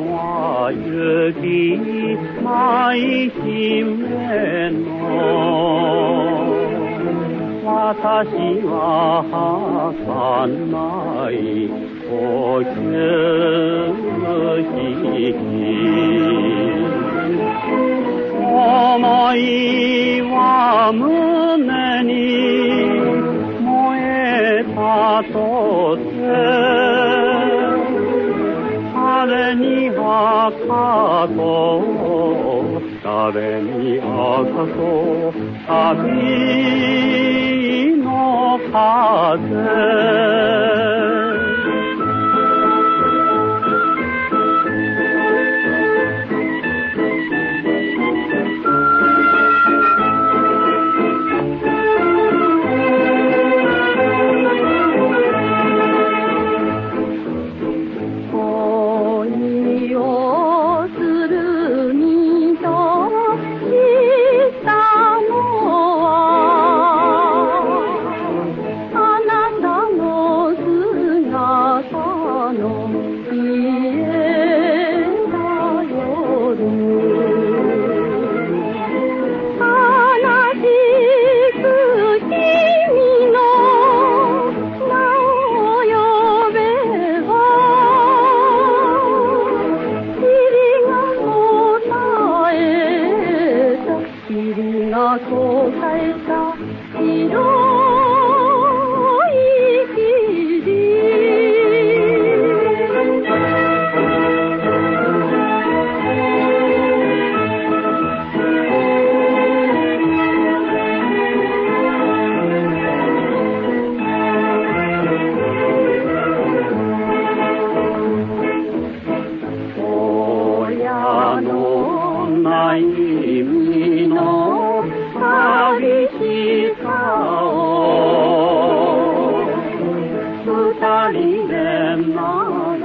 は雪舞姫の私は儚いお思いは胸に燃えたとて赤と誰に赤と旅の風。がこえた白い霧親のない